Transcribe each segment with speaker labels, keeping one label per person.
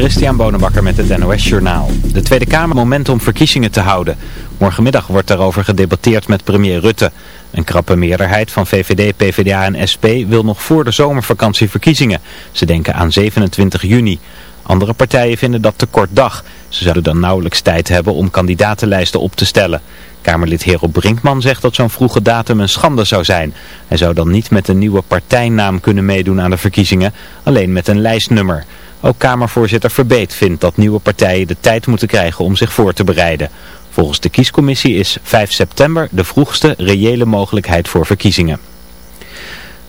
Speaker 1: Christian Bonenbakker met het NOS Journaal. De Tweede Kamer moment om verkiezingen te houden. Morgenmiddag wordt daarover gedebatteerd met premier Rutte. Een krappe meerderheid van VVD, PvdA en SP wil nog voor de zomervakantie verkiezingen. Ze denken aan 27 juni. Andere partijen vinden dat te kort dag. Ze zouden dan nauwelijks tijd hebben om kandidatenlijsten op te stellen. Kamerlid Hero Brinkman zegt dat zo'n vroege datum een schande zou zijn. Hij zou dan niet met een nieuwe partijnaam kunnen meedoen aan de verkiezingen, alleen met een lijstnummer. Ook Kamervoorzitter Verbeet vindt dat nieuwe partijen de tijd moeten krijgen om zich voor te bereiden. Volgens de kiescommissie is 5 september de vroegste reële mogelijkheid voor verkiezingen.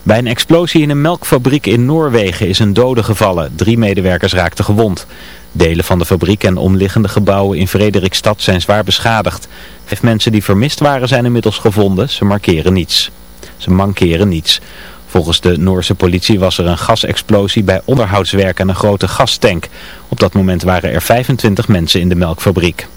Speaker 1: Bij een explosie in een melkfabriek in Noorwegen is een dode gevallen. Drie medewerkers raakten gewond. Delen van de fabriek en omliggende gebouwen in Frederikstad zijn zwaar beschadigd. Vijf mensen die vermist waren zijn inmiddels gevonden. Ze markeren niets. Ze mankeren niets. Volgens de Noorse politie was er een gasexplosie bij onderhoudswerk aan een grote gastank. Op dat moment waren er 25 mensen in de melkfabriek.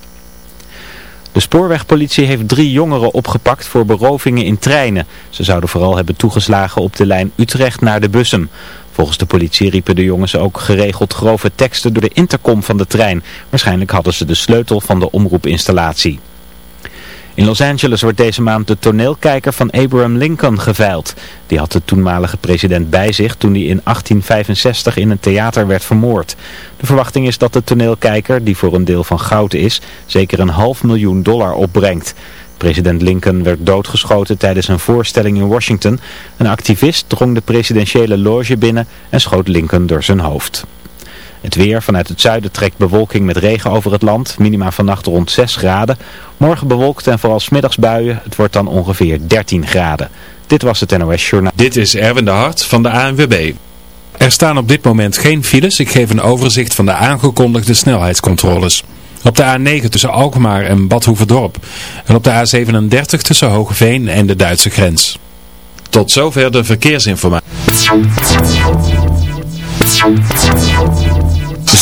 Speaker 1: De spoorwegpolitie heeft drie jongeren opgepakt voor berovingen in treinen. Ze zouden vooral hebben toegeslagen op de lijn Utrecht naar de Bussum. Volgens de politie riepen de jongens ook geregeld grove teksten door de intercom van de trein. Waarschijnlijk hadden ze de sleutel van de omroepinstallatie. In Los Angeles wordt deze maand de toneelkijker van Abraham Lincoln geveild. Die had de toenmalige president bij zich toen hij in 1865 in een theater werd vermoord. De verwachting is dat de toneelkijker, die voor een deel van goud is, zeker een half miljoen dollar opbrengt. President Lincoln werd doodgeschoten tijdens een voorstelling in Washington. Een activist drong de presidentiële loge binnen en schoot Lincoln door zijn hoofd. Het weer vanuit het zuiden trekt bewolking met regen over het land. Minima vannacht rond 6 graden. Morgen bewolkt en vooral smiddags buien. Het wordt dan ongeveer 13 graden. Dit was het NOS Journaal.
Speaker 2: Dit is Erwin de Hart van de ANWB. Er staan op dit moment geen files. Ik geef een overzicht van de aangekondigde snelheidscontroles. Op de A9 tussen Alkmaar en Badhoevedorp. En op de A37 tussen Hogeveen en de Duitse grens. Tot zover de verkeersinformatie.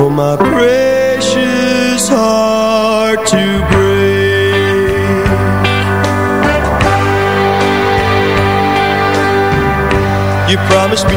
Speaker 3: For my precious heart to break. You promised me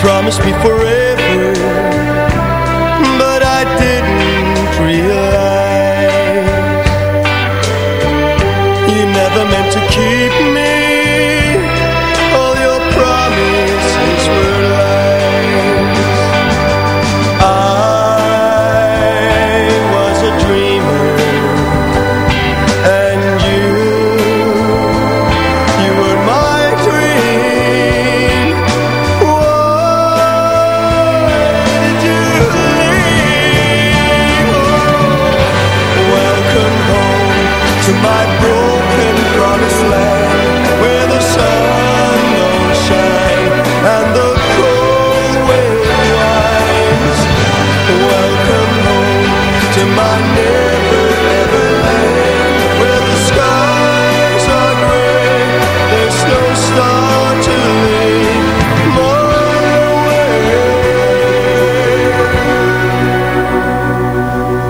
Speaker 3: promise me forever.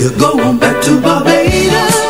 Speaker 4: You're going back to
Speaker 5: Barbados.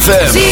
Speaker 6: ZFM.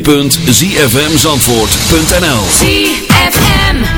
Speaker 3: www.zfmzandvoort.nl